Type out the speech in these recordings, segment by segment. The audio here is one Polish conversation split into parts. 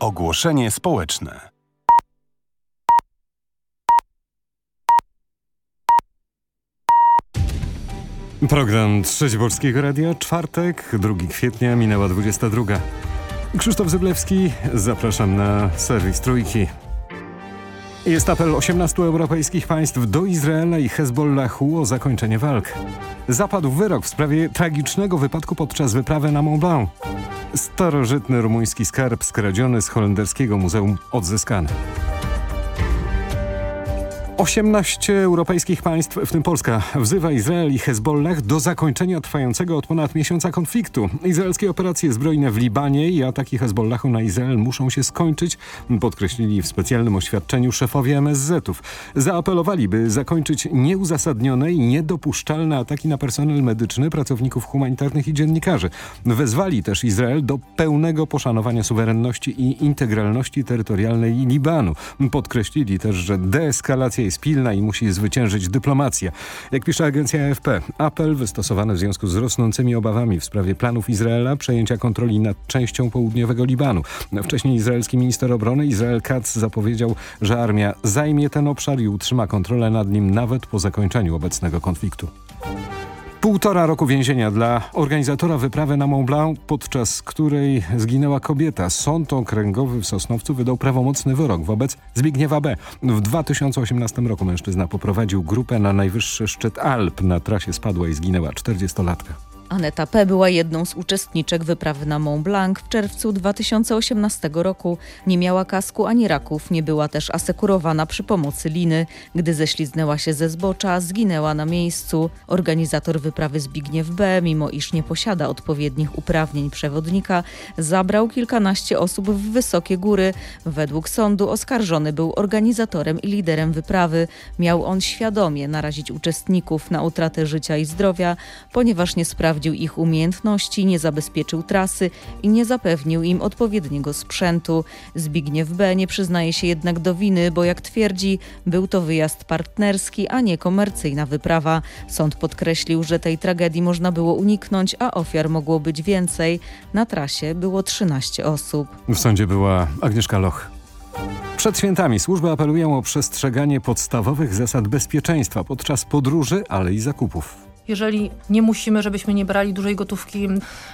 Ogłoszenie społeczne. Program Trzeci Polskiego Radia, czwartek, 2 kwietnia, minęła 22. Krzysztof Zyblewski, zapraszam na serwis Trójki. Jest apel 18 europejskich państw do Izraela i Hezbollahu o zakończenie walk. Zapadł wyrok w sprawie tragicznego wypadku podczas wyprawy na Mont Blanc. Starożytny rumuński skarb skradziony z holenderskiego muzeum odzyskany. 18 europejskich państw, w tym Polska, wzywa Izrael i Hezbollah do zakończenia trwającego od ponad miesiąca konfliktu. Izraelskie operacje zbrojne w Libanie i ataki Hezbollahu na Izrael muszą się skończyć, podkreślili w specjalnym oświadczeniu szefowie MSZ-ów. Zaapelowali, by zakończyć nieuzasadnione i niedopuszczalne ataki na personel medyczny, pracowników humanitarnych i dziennikarzy. Wezwali też Izrael do pełnego poszanowania suwerenności i integralności terytorialnej Libanu. Podkreślili też, że deeskalacja jest pilna i musi zwyciężyć dyplomacja. Jak pisze agencja AFP, apel wystosowany w związku z rosnącymi obawami w sprawie planów Izraela przejęcia kontroli nad częścią południowego Libanu. Wcześniej izraelski minister obrony Izrael Katz zapowiedział, że armia zajmie ten obszar i utrzyma kontrolę nad nim nawet po zakończeniu obecnego konfliktu. Półtora roku więzienia dla organizatora wyprawy na Mont Blanc, podczas której zginęła kobieta. Sąd okręgowy w Sosnowcu wydał prawomocny wyrok wobec Zbigniewa B. W 2018 roku mężczyzna poprowadził grupę na najwyższy szczyt Alp. Na trasie spadła i zginęła 40-latka. Aneta P. była jedną z uczestniczek wyprawy na Mont Blanc w czerwcu 2018 roku. Nie miała kasku ani raków, nie była też asekurowana przy pomocy liny. Gdy ześliznęła się ze zbocza, zginęła na miejscu. Organizator wyprawy Zbigniew B., mimo iż nie posiada odpowiednich uprawnień przewodnika, zabrał kilkanaście osób w wysokie góry. Według sądu oskarżony był organizatorem i liderem wyprawy. Miał on świadomie narazić uczestników na utratę życia i zdrowia, ponieważ nie sprawdził sprawdził ich umiejętności, nie zabezpieczył trasy i nie zapewnił im odpowiedniego sprzętu. Zbigniew B. nie przyznaje się jednak do winy, bo jak twierdzi, był to wyjazd partnerski, a nie komercyjna wyprawa. Sąd podkreślił, że tej tragedii można było uniknąć, a ofiar mogło być więcej. Na trasie było 13 osób. W sądzie była Agnieszka Loch. Przed świętami służby apelują o przestrzeganie podstawowych zasad bezpieczeństwa podczas podróży, ale i zakupów jeżeli nie musimy, żebyśmy nie brali dużej gotówki,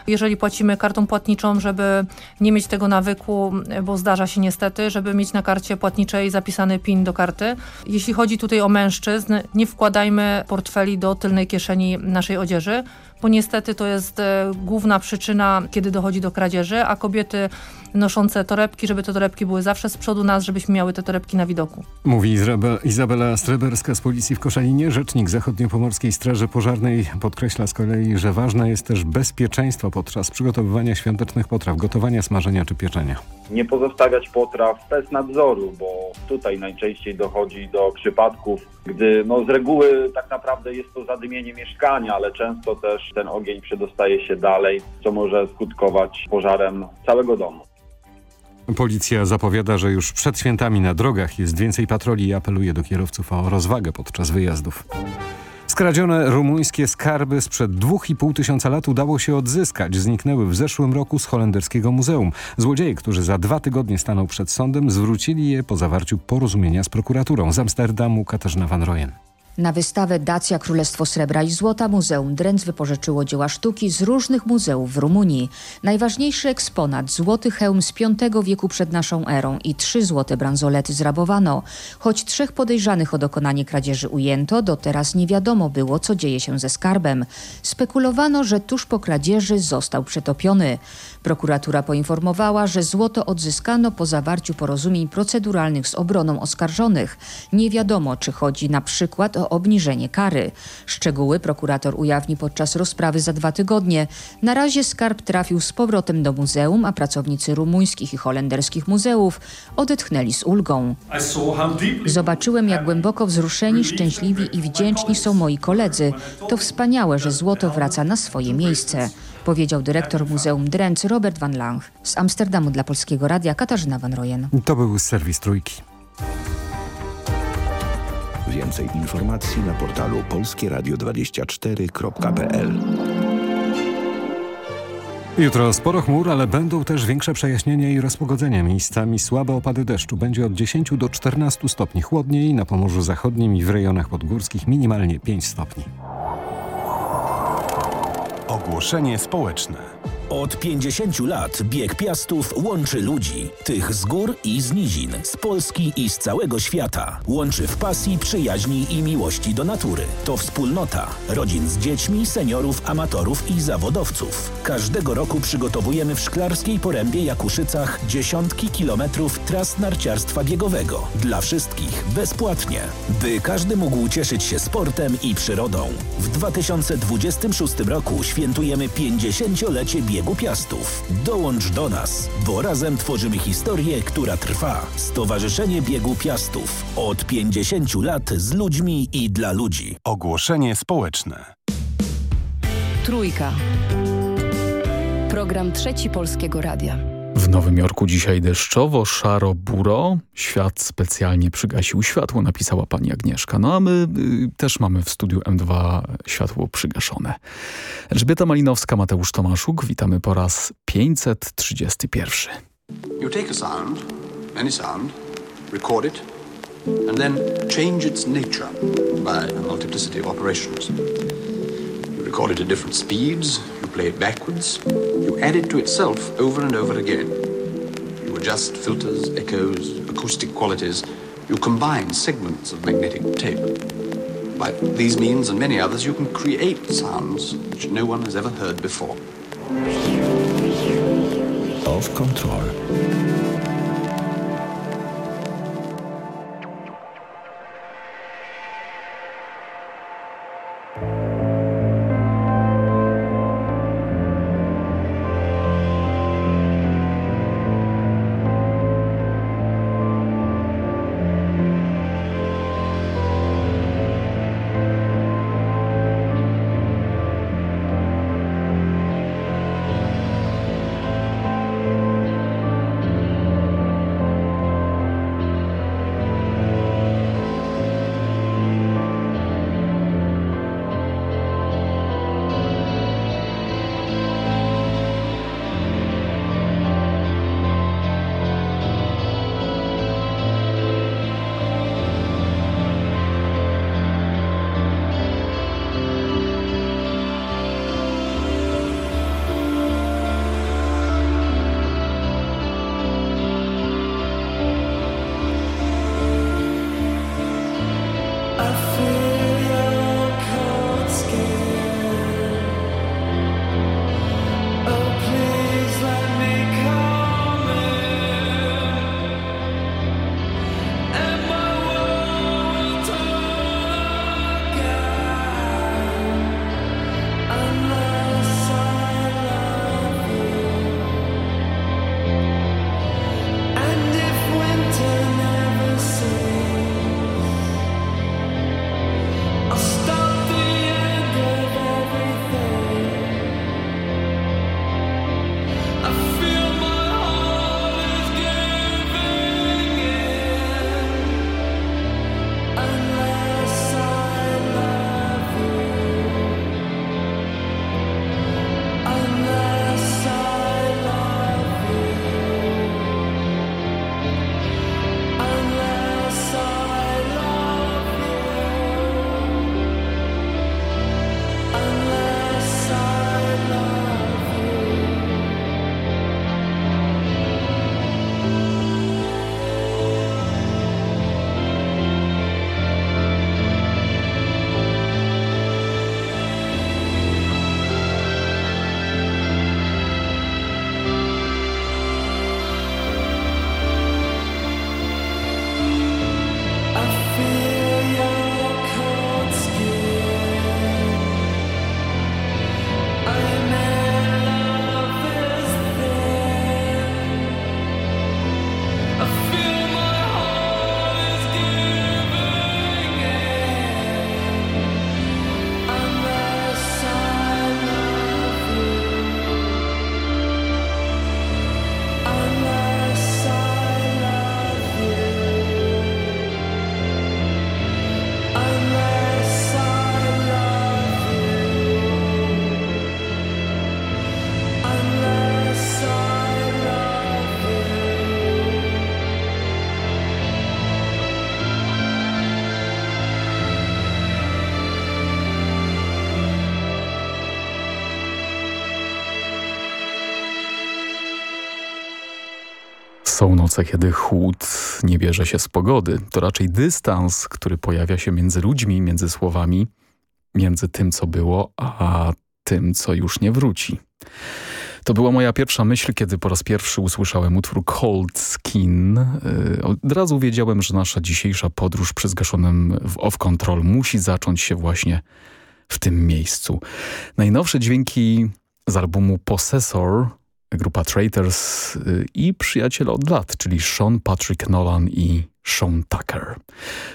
jeżeli płacimy kartą płatniczą, żeby nie mieć tego nawyku, bo zdarza się niestety, żeby mieć na karcie płatniczej zapisany PIN do karty. Jeśli chodzi tutaj o mężczyzn, nie wkładajmy portfeli do tylnej kieszeni naszej odzieży, bo niestety to jest e, główna przyczyna, kiedy dochodzi do kradzieży, a kobiety noszące torebki, żeby te torebki były zawsze z przodu nas, żebyśmy miały te torebki na widoku. Mówi Izabela Streberska z Policji w Koszalinie. Rzecznik Zachodniopomorskiej Straży Pożarnej podkreśla z kolei, że ważne jest też bezpieczeństwo podczas przygotowywania świątecznych potraw, gotowania, smażenia czy pieczenia. Nie pozostawiać potraw bez nadzoru, bo tutaj najczęściej dochodzi do przypadków, gdy no z reguły tak naprawdę jest to zadymienie mieszkania, ale często też ten ogień przedostaje się dalej, co może skutkować pożarem całego domu. Policja zapowiada, że już przed świętami na drogach jest więcej patroli i apeluje do kierowców o rozwagę podczas wyjazdów. Skradzione rumuńskie skarby sprzed 2,5 tysiąca lat udało się odzyskać. Zniknęły w zeszłym roku z holenderskiego muzeum. Złodzieje, którzy za dwa tygodnie staną przed sądem, zwrócili je po zawarciu porozumienia z prokuraturą. Z Amsterdamu Katarzyna van Royen. Na wystawę Dacia Królestwo Srebra i Złota Muzeum Dręc wypożyczyło dzieła sztuki z różnych muzeów w Rumunii. Najważniejszy eksponat złoty hełm z V wieku przed naszą erą i trzy złote bransolety zrabowano. Choć trzech podejrzanych o dokonanie kradzieży ujęto, do teraz nie wiadomo było, co dzieje się ze skarbem. Spekulowano, że tuż po kradzieży został przetopiony. Prokuratura poinformowała, że złoto odzyskano po zawarciu porozumień proceduralnych z obroną oskarżonych. Nie wiadomo, czy chodzi na przykład o obniżenie kary. Szczegóły prokurator ujawni podczas rozprawy za dwa tygodnie. Na razie skarb trafił z powrotem do muzeum, a pracownicy rumuńskich i holenderskich muzeów odetchnęli z ulgą. Zobaczyłem, jak głęboko wzruszeni, szczęśliwi i wdzięczni są moi koledzy. To wspaniałe, że złoto wraca na swoje miejsce powiedział dyrektor Muzeum Dręcz Robert van Lang. Z Amsterdamu dla Polskiego Radia Katarzyna van Rojen. To był serwis Trójki. Więcej informacji na portalu polskieradio24.pl Jutro sporo chmur, ale będą też większe przejaśnienia i rozpogodzenia. Miejscami słabe opady deszczu. Będzie od 10 do 14 stopni chłodniej, na Pomorzu Zachodnim i w rejonach podgórskich minimalnie 5 stopni. Ogłoszenie społeczne. Od 50 lat bieg Piastów łączy ludzi, tych z gór i z nizin, z Polski i z całego świata. Łączy w pasji, przyjaźni i miłości do natury. To wspólnota rodzin z dziećmi, seniorów, amatorów i zawodowców. Każdego roku przygotowujemy w Szklarskiej Porębie Jakuszycach dziesiątki kilometrów tras narciarstwa biegowego. Dla wszystkich bezpłatnie, by każdy mógł cieszyć się sportem i przyrodą. W 2026 roku świętujemy 50-lecie biegu Piastów. Dołącz do nas, bo razem tworzymy historię, która trwa. Stowarzyszenie Biegu Piastów. Od 50 lat z ludźmi i dla ludzi. Ogłoszenie społeczne. Trójka. Program Trzeci Polskiego Radia. W Nowym Jorku dzisiaj deszczowo, szaro, buro. Świat specjalnie przygasił światło, napisała pani Agnieszka. No a my y, też mamy w studiu M2 światło przygaszone. Elżbieta Malinowska, Mateusz Tomaszuk. Witamy po raz 531. You take a sound, any sound, record it, and then change its nature by a multiplicity of operations. You record it at different speeds, play it backwards, you add it to itself over and over again. You adjust filters, echoes, acoustic qualities, you combine segments of magnetic tape. By these means and many others, you can create sounds which no one has ever heard before. Off Control. Są noce, kiedy chłód nie bierze się z pogody. To raczej dystans, który pojawia się między ludźmi, między słowami, między tym, co było, a tym, co już nie wróci. To była moja pierwsza myśl, kiedy po raz pierwszy usłyszałem utwór Cold Skin. Y, od razu wiedziałem, że nasza dzisiejsza podróż przy zgaszonym w Off Control musi zacząć się właśnie w tym miejscu. Najnowsze dźwięki z albumu Possessor, grupa Traitors y, i przyjaciele od lat, czyli Sean Patrick Nolan i Sean Tucker.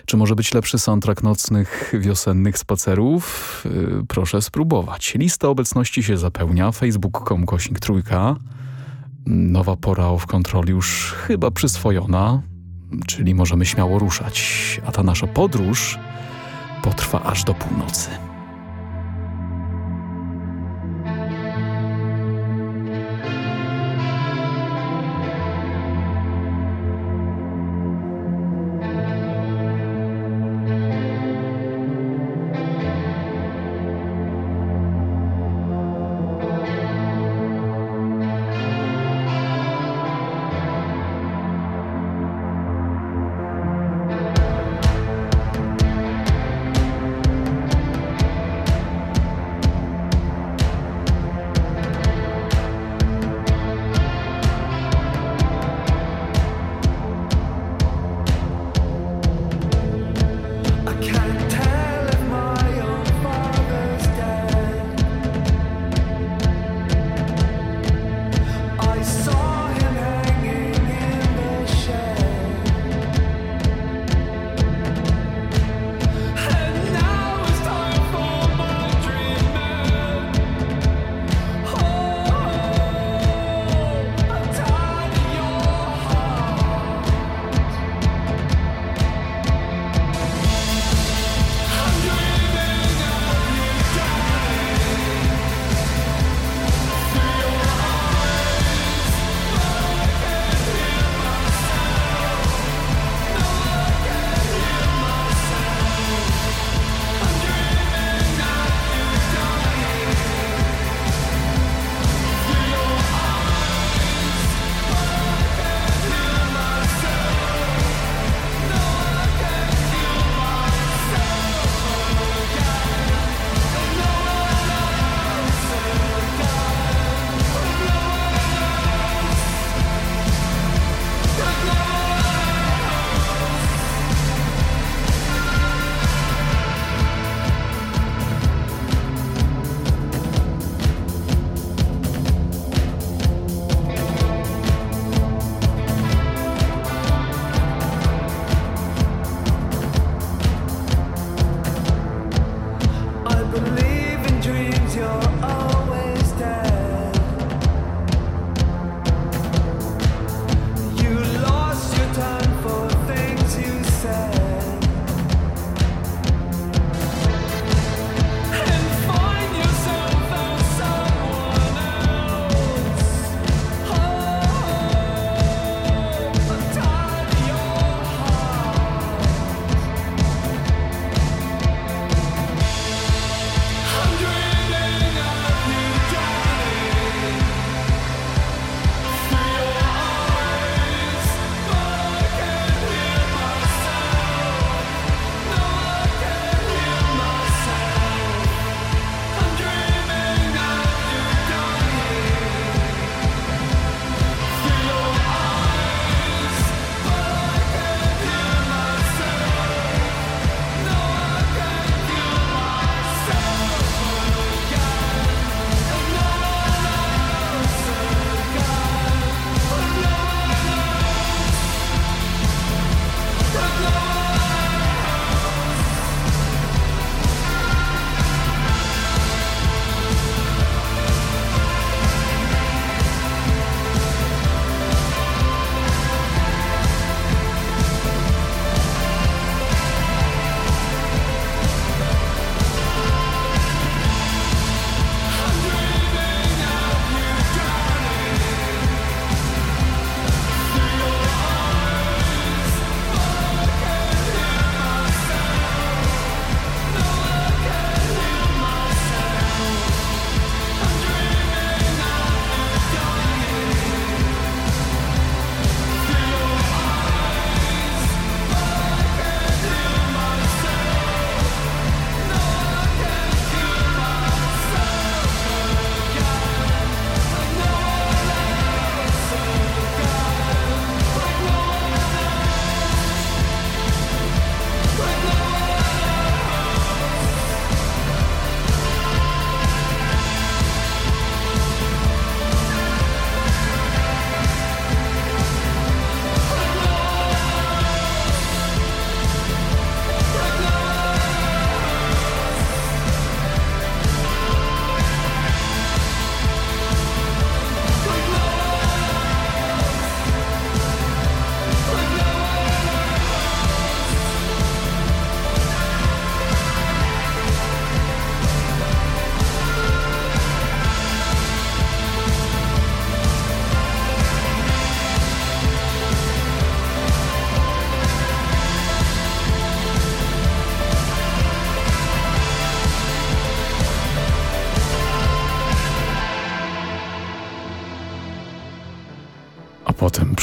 Czy może być lepszy soundtrack nocnych, wiosennych spacerów? Yy, proszę spróbować. Lista obecności się zapełnia. Facebook.com kośnik trójka. Nowa pora w kontroli już chyba przyswojona, czyli możemy śmiało ruszać. A ta nasza podróż potrwa aż do północy.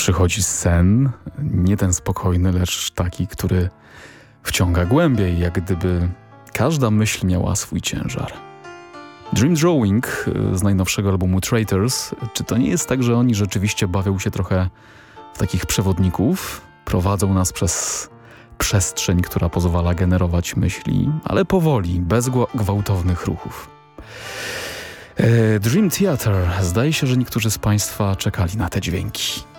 Przychodzi sen, nie ten spokojny, lecz taki, który wciąga głębiej, jak gdyby każda myśl miała swój ciężar. Dream Drawing z najnowszego albumu Traitors, czy to nie jest tak, że oni rzeczywiście bawią się trochę w takich przewodników, prowadzą nas przez przestrzeń, która pozwala generować myśli, ale powoli, bez gwałtownych ruchów. E, Dream Theater. Zdaje się, że niektórzy z Państwa czekali na te dźwięki.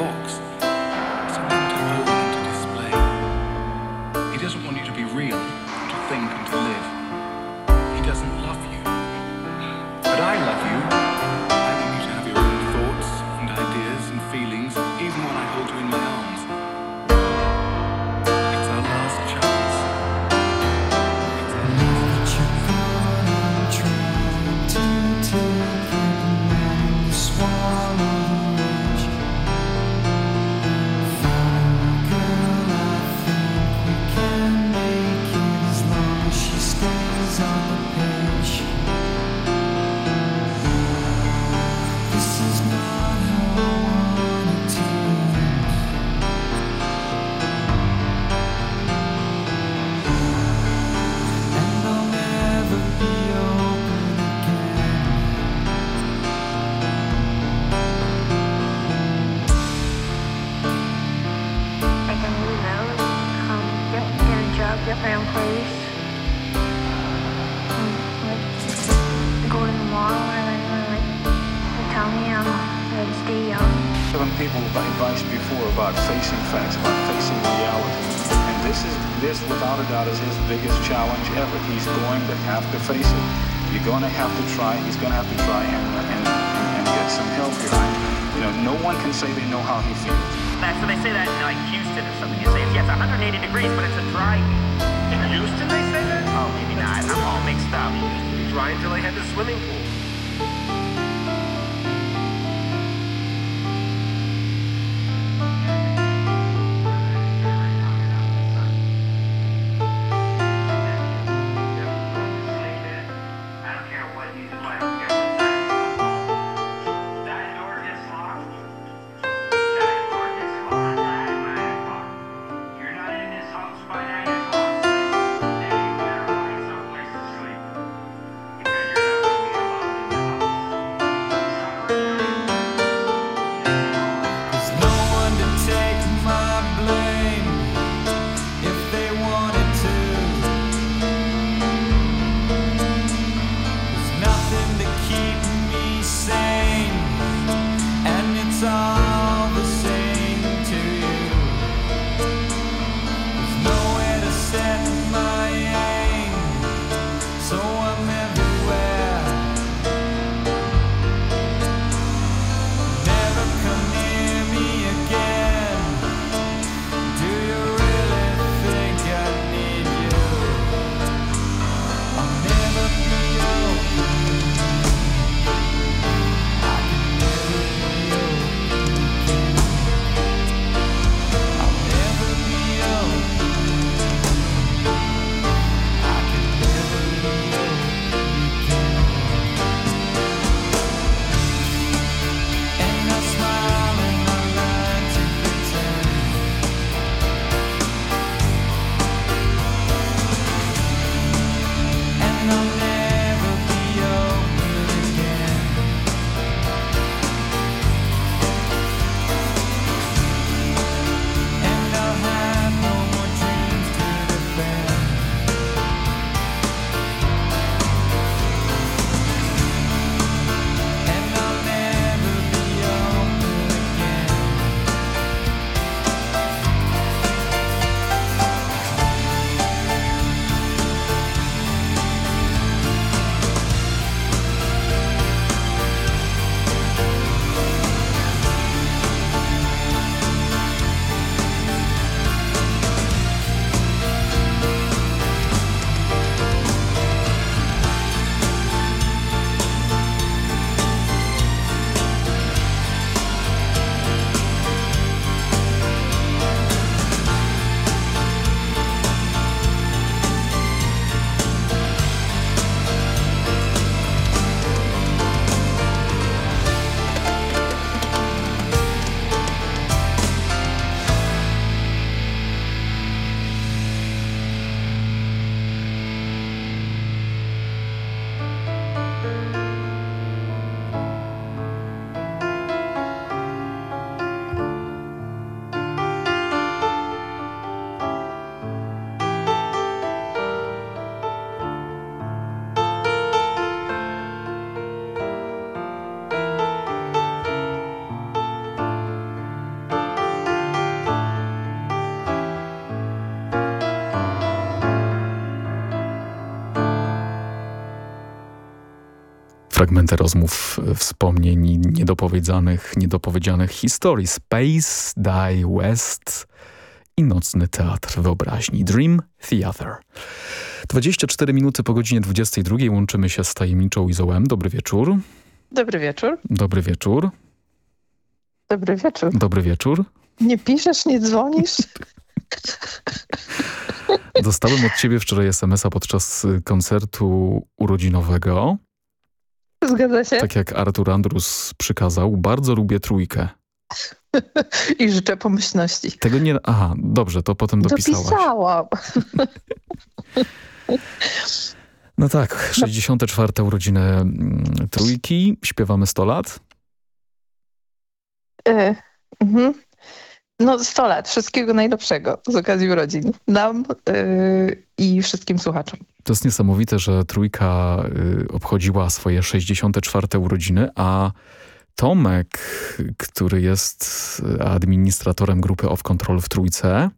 box. Fragmenty rozmów, wspomnień, niedopowiedzianych, niedopowiedzianych historii. Space, Die West i Nocny Teatr Wyobraźni. Dream Theater. 24 minuty po godzinie 22 łączymy się z tajemniczą Izołem. Dobry wieczór. Dobry wieczór. Dobry wieczór. Dobry wieczór. Dobry wieczór. Nie piszesz, nie dzwonisz? Dostałem od ciebie wczoraj SMS-a podczas koncertu urodzinowego. Zgadza się. Tak jak Artur Andrus przykazał, bardzo lubię trójkę. I życzę pomyślności. Tego nie... Aha, dobrze, to potem dopisałaś. Dopisałam. No tak, 64. urodziny mm, trójki. Śpiewamy 100 lat. Y mhm. No 100 lat. Wszystkiego najlepszego z okazji urodzin. Nam yy, i wszystkim słuchaczom. To jest niesamowite, że trójka y, obchodziła swoje 64. urodziny, a Tomek, który jest administratorem grupy Off Control w Trójce,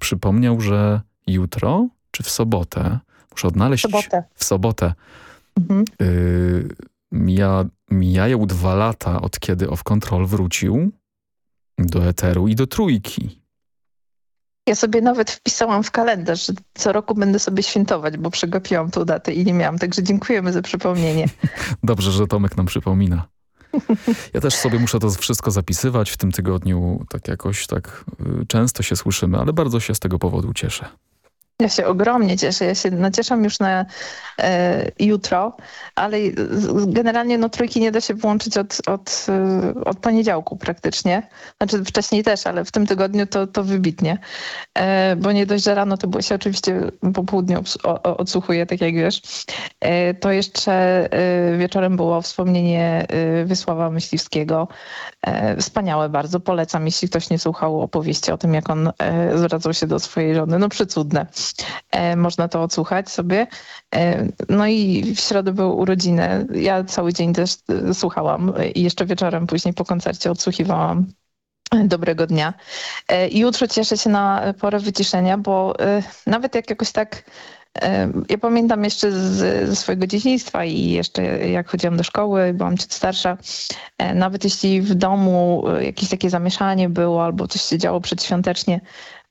przypomniał, że jutro czy w sobotę, muszę odnaleźć... W sobotę. W sobotę. Mhm. Y, mija, mijają dwa lata od kiedy Off Control wrócił do Eteru i do Trójki. Ja sobie nawet wpisałam w kalendarz, że co roku będę sobie świętować, bo przegapiłam tą datę i nie miałam. Także dziękujemy za przypomnienie. Dobrze, że Tomek nam przypomina. Ja też sobie muszę to wszystko zapisywać w tym tygodniu. Tak jakoś tak y, często się słyszymy, ale bardzo się z tego powodu cieszę. Ja się ogromnie cieszę. Ja się nacieszam już na e, jutro, ale generalnie no, trójki nie da się włączyć od, od, e, od poniedziałku praktycznie. Znaczy wcześniej też, ale w tym tygodniu to, to wybitnie. E, bo nie dość, że rano to się oczywiście po południu odsłuchuję, tak jak wiesz. E, to jeszcze e, wieczorem było wspomnienie e, Wysława Myśliwskiego. Wspaniałe bardzo. Polecam, jeśli ktoś nie słuchał opowieści o tym, jak on zwracał się do swojej żony. No przecudne. E, można to odsłuchać sobie. E, no i w środę były urodziny. Ja cały dzień też e, słuchałam i jeszcze wieczorem później po koncercie odsłuchiwałam Dobrego dnia. I jutro cieszę się na porę wyciszenia, bo nawet jak jakoś tak ja pamiętam jeszcze ze swojego dzieciństwa i jeszcze jak chodziłam do szkoły, byłam ciut starsza, nawet jeśli w domu jakieś takie zamieszanie było albo coś się działo przedświątecznie,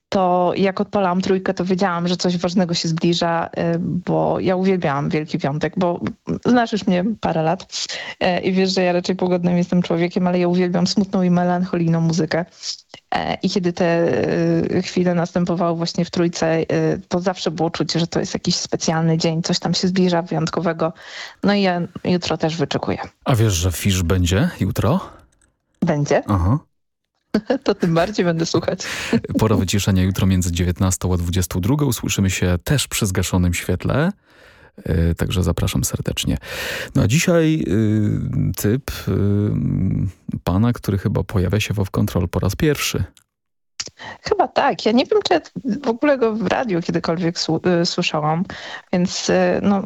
to jak odpalałam trójkę, to wiedziałam, że coś ważnego się zbliża, y, bo ja uwielbiałam Wielki Piątek, bo znasz już mnie parę lat y, i wiesz, że ja raczej pogodnym jestem człowiekiem, ale ja uwielbiam smutną i melancholijną muzykę. Y, I kiedy te chwile następowały właśnie w trójce, to zawsze było czuć, że to jest jakiś specjalny dzień, coś tam się zbliża wyjątkowego. No i ja jutro też wyczekuję. A wiesz, że Fisz będzie jutro? Będzie? Aha. To tym bardziej będę słuchać. Pora wyciszenia jutro między 19 a 22. Usłyszymy się też przy zgaszonym świetle. E, także zapraszam serdecznie. No a dzisiaj y, typ y, pana, który chyba pojawia się w Off Control po raz pierwszy. Chyba tak. Ja nie wiem, czy w ogóle go w radiu kiedykolwiek y, słyszałam, więc y, no,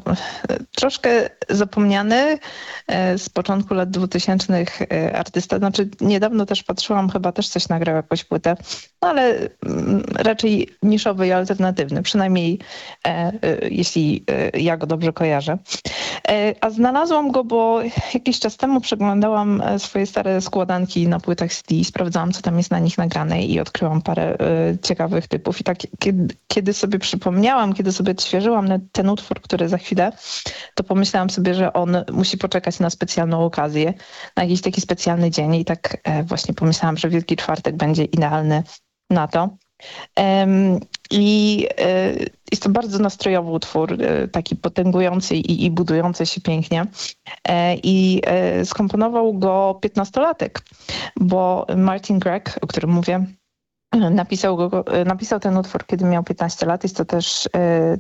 troszkę zapomniany y, z początku lat 2000 artysta. Znaczy niedawno też patrzyłam, chyba też coś nagrał, jakąś płytę, no ale mm, raczej niszowy i alternatywny, przynajmniej e, jeśli ja go dobrze kojarzę. E, a znalazłam go, bo jakiś czas temu przeglądałam e, swoje stare składanki na płytach CD, sprawdzałam, co tam jest na nich nagrane i odkryłam parę y, ciekawych typów. I tak, kiedy, sobie przypomniałam, kiedy sobie odświeżyłam ten utwór, który za chwilę, to pomyślałam sobie, że on musi poczekać na specjalną okazję, na jakiś taki specjalny dzień. I tak e, właśnie pomyślałam, że Wielki Czwartek będzie idealny na to. I e, jest to bardzo nastrojowy utwór, e, taki potęgujący i, i budujący się pięknie. E, I skomponował go piętnastolatek, bo Martin Gregg, o którym mówię, Napisał, go, napisał ten utwór, kiedy miał 15 lat. Jest to też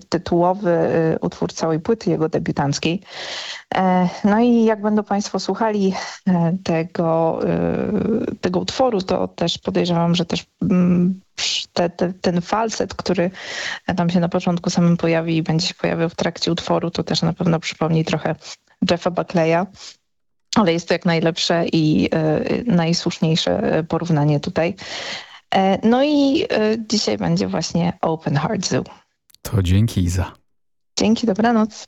tytułowy utwór całej płyty jego debiutanckiej. no i jak będą Państwo słuchali tego, tego utworu, to też podejrzewam, że też mm, te, te, ten falset, który tam się na początku samym pojawi i będzie się pojawiał w trakcie utworu, to też na pewno przypomni trochę Jeffa Buckleya. Ale jest to jak najlepsze i najsłuszniejsze porównanie tutaj. E, no i y, dzisiaj będzie właśnie Open Heart Zoo. To dzięki Iza. Dzięki, dobranoc.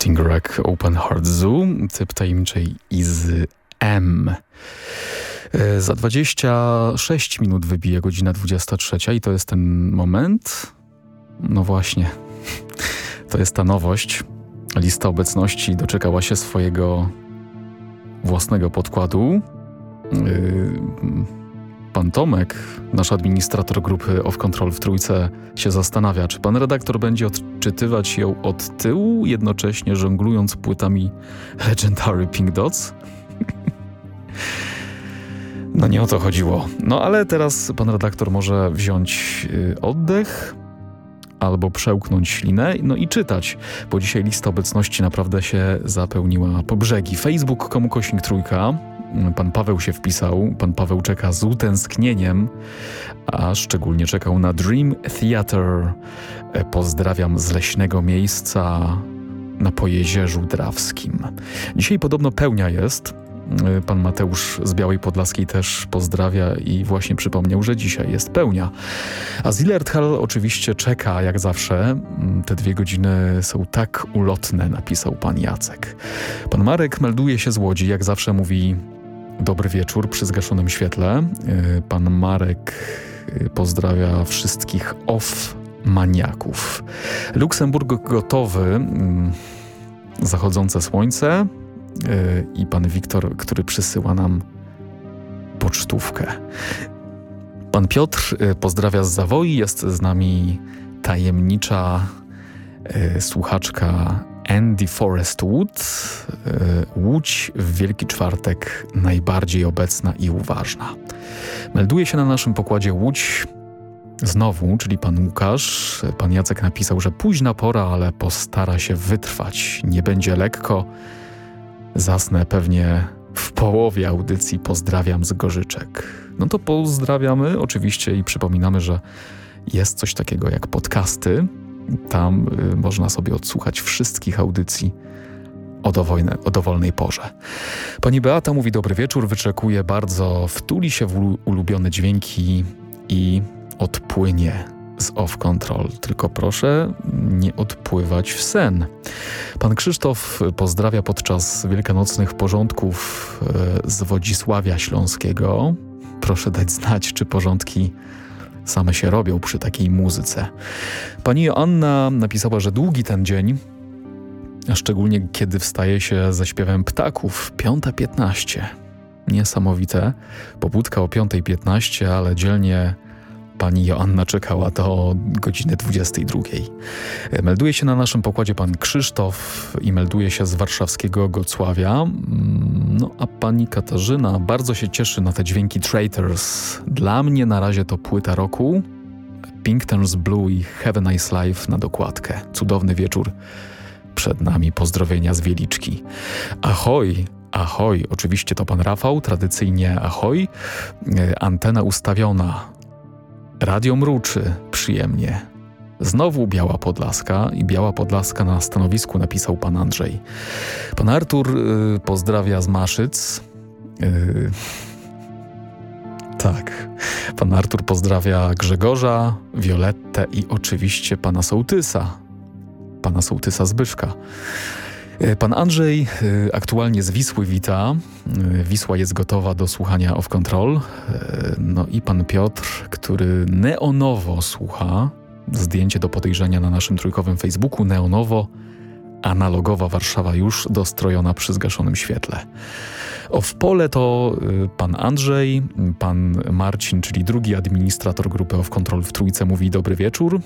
Starting Rack Open Heart Zoo, typ tajemniczej Izy M. E, za 26 minut wybije godzina 23 i to jest ten moment. No właśnie, to jest ta nowość. Lista obecności doczekała się swojego własnego podkładu. Yy, pan Tomek, nasz administrator grupy Off Control w Trójce się zastanawia, czy pan redaktor będzie odczytywać ją od tyłu, jednocześnie żonglując płytami Legendary Pink Dots? No nie o to chodziło. No ale teraz pan redaktor może wziąć yy, oddech, albo przełknąć ślinę, no i czytać, bo dzisiaj lista obecności naprawdę się zapełniła po brzegi. Facebook, komu kośnik trójka, pan Paweł się wpisał, pan Paweł czeka z utęsknieniem, a szczególnie czekał na Dream Theater. Pozdrawiam z leśnego miejsca na Pojezierzu Drawskim. Dzisiaj podobno pełnia jest, Y, pan Mateusz z Białej Podlaskiej też pozdrawia i właśnie przypomniał, że dzisiaj jest pełnia. A Zillerthal oczywiście czeka, jak zawsze. Mm, te dwie godziny są tak ulotne, napisał pan Jacek. Pan Marek melduje się z Łodzi, jak zawsze mówi dobry wieczór przy zgaszonym świetle. Y, pan Marek y, pozdrawia wszystkich off maniaków. Luksemburg gotowy. Mm, zachodzące słońce, i pan Wiktor, który przysyła nam pocztówkę. Pan Piotr y, pozdrawia z Zawoi, jest z nami tajemnicza y, słuchaczka Andy Forestwood. Y, Łódź w Wielki Czwartek najbardziej obecna i uważna. Melduje się na naszym pokładzie Łódź znowu, czyli pan Łukasz. Pan Jacek napisał, że późna pora, ale postara się wytrwać. Nie będzie lekko. Zasnę pewnie w połowie audycji Pozdrawiam z Gorzyczek. No to pozdrawiamy oczywiście i przypominamy, że jest coś takiego jak podcasty. Tam y, można sobie odsłuchać wszystkich audycji o, o dowolnej porze. Pani Beata mówi dobry wieczór, wyczekuje bardzo, wtuli się w ulubione dźwięki i odpłynie z off control, tylko proszę nie odpływać w sen. Pan Krzysztof pozdrawia podczas wielkanocnych porządków e, z Wodzisławia Śląskiego. Proszę dać znać, czy porządki same się robią przy takiej muzyce. Pani Joanna napisała, że długi ten dzień, szczególnie kiedy wstaje się ze śpiewem ptaków, 5.15. Niesamowite. Pobudka o 5.15, ale dzielnie Pani Joanna czekała do godziny 22. Melduje się na naszym pokładzie pan Krzysztof i melduje się z warszawskiego Gocławia. Mm, no a pani Katarzyna bardzo się cieszy na te dźwięki Traitors. Dla mnie na razie to płyta roku. Pink Turns Blue i Have a Nice Life na dokładkę. Cudowny wieczór przed nami. Pozdrowienia z Wieliczki. Ahoj! Ahoj, oczywiście to pan Rafał, tradycyjnie ahoj. E, antena ustawiona Radio mruczy przyjemnie. Znowu Biała Podlaska i Biała Podlaska na stanowisku napisał pan Andrzej. Pan Artur y, pozdrawia z Maszyc. Y, tak. Pan Artur pozdrawia Grzegorza, Violettę i oczywiście pana Sołtysa. Pana Sołtysa Zbyszka. E, pan Andrzej e, aktualnie z Wisły wita. E, Wisła jest gotowa do słuchania Off Control. No i pan Piotr, który neonowo słucha. Zdjęcie do podejrzenia na naszym trójkowym Facebooku. Neonowo, analogowa Warszawa już dostrojona przy zgaszonym świetle. O w pole to y, pan Andrzej, pan Marcin, czyli drugi administrator grupy Off Control w Trójce mówi dobry wieczór.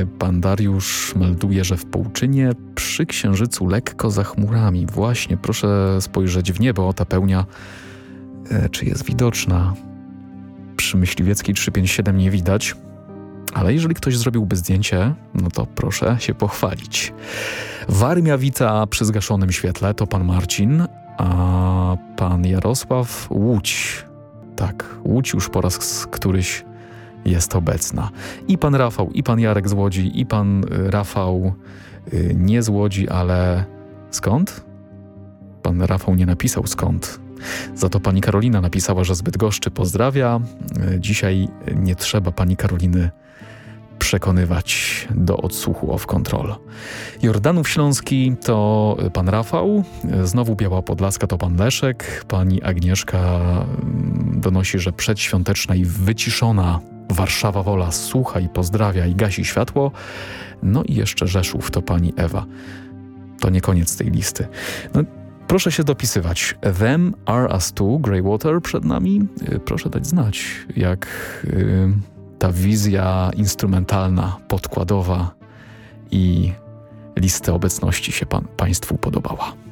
Y, pan Dariusz melduje, że w Połczynie przy Księżycu lekko za chmurami. Właśnie, proszę spojrzeć w niebo, ta pełnia e, czy jest widoczna. Przy Myśliwieckiej 357 nie widać, ale jeżeli ktoś zrobiłby zdjęcie, no to proszę się pochwalić. Warmia wita przy zgaszonym świetle, to pan Marcin, a pan Jarosław Łódź. Tak, Łódź już po raz któryś jest obecna. I pan Rafał, i pan Jarek z Łodzi, i pan y, Rafał y, nie z Łodzi, ale skąd? Pan Rafał nie napisał skąd. Za to pani Karolina napisała, że zbyt goszczy pozdrawia. Y, dzisiaj nie trzeba pani Karoliny przekonywać do odsłuchu of control. Jordanów Śląski to pan Rafał, znowu Biała Podlaska to pan Leszek, pani Agnieszka mm, donosi, że przedświąteczna i wyciszona Warszawa Wola słucha i pozdrawia i gasi światło. No i jeszcze Rzeszów to pani Ewa. To nie koniec tej listy. No, proszę się dopisywać. Them are us two, Greywater przed nami. Y, proszę dać znać, jak y, ta wizja instrumentalna, podkładowa i listy obecności się pan, Państwu podobała.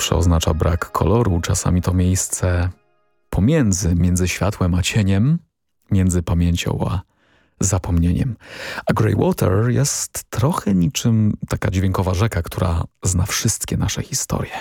Zawsze oznacza brak koloru, czasami to miejsce pomiędzy, między światłem a cieniem, między pamięcią a zapomnieniem. A Grey Water jest trochę niczym taka dźwiękowa rzeka, która zna wszystkie nasze historie.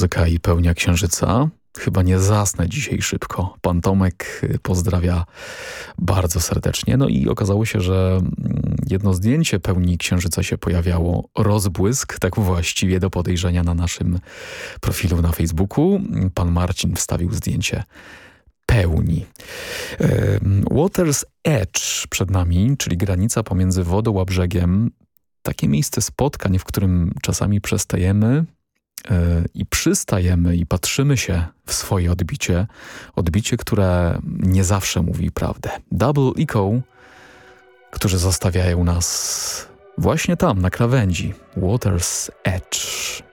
Muzyka i pełnia księżyca. Chyba nie zasnę dzisiaj szybko. Pan Tomek pozdrawia bardzo serdecznie. No i okazało się, że mm, jedno zdjęcie pełni księżyca się pojawiało. Rozbłysk, tak właściwie do podejrzenia na naszym profilu na Facebooku. Pan Marcin wstawił zdjęcie pełni. Waters Edge przed nami, czyli granica pomiędzy wodą a brzegiem. Takie miejsce spotkań, w którym czasami przestajemy i przystajemy i patrzymy się w swoje odbicie. Odbicie, które nie zawsze mówi prawdę. Double Echo, którzy zostawiają nas właśnie tam, na krawędzi. Waters Edge,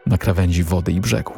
na krawędzi wody i brzegu.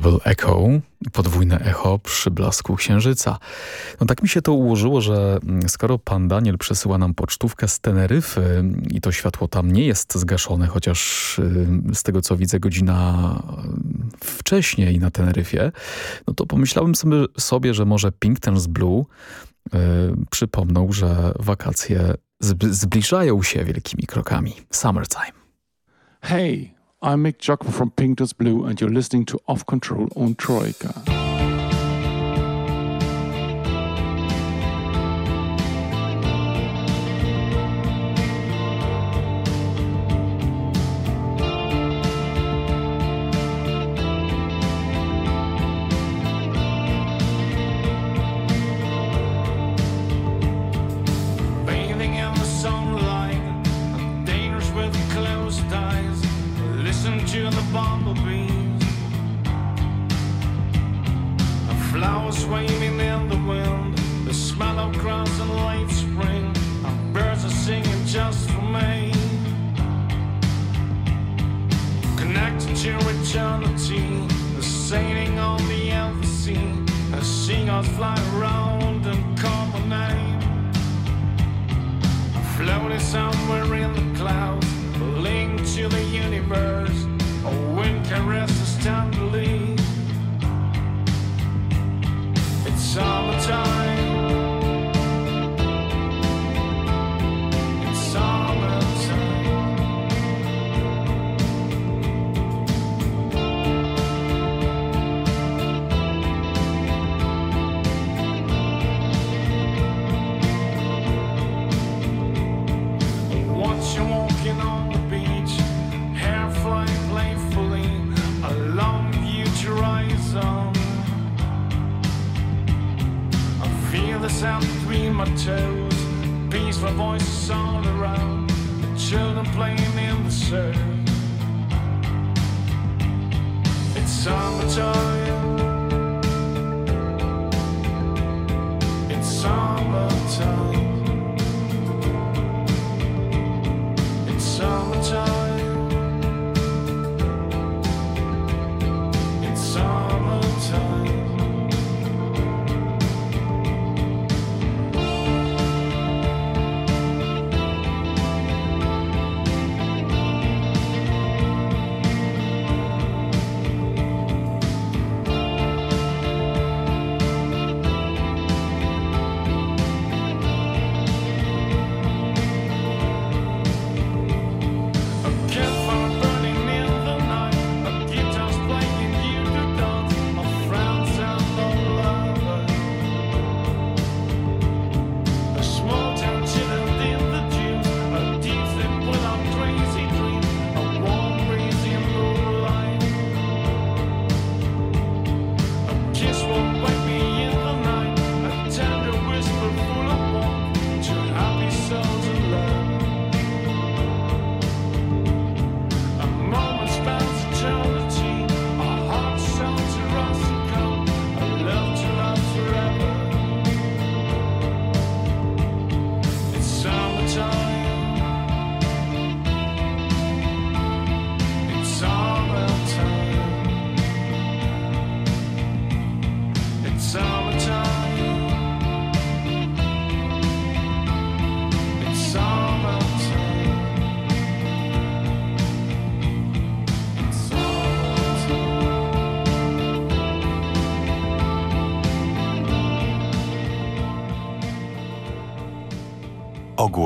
Double Echo, podwójne echo przy blasku księżyca. No tak mi się to ułożyło, że mm, skoro pan Daniel przesyła nam pocztówkę z Teneryfy i to światło tam nie jest zgaszone, chociaż y, z tego co widzę godzina y, wcześniej na Teneryfie, no to pomyślałem sobie, że może Pinkton's Blue y, przypomną, że wakacje zbliżają się wielkimi krokami. Summertime. Hey! I'm Mick Jocko from Pink Does Blue, and you're listening to Off Control on Troika.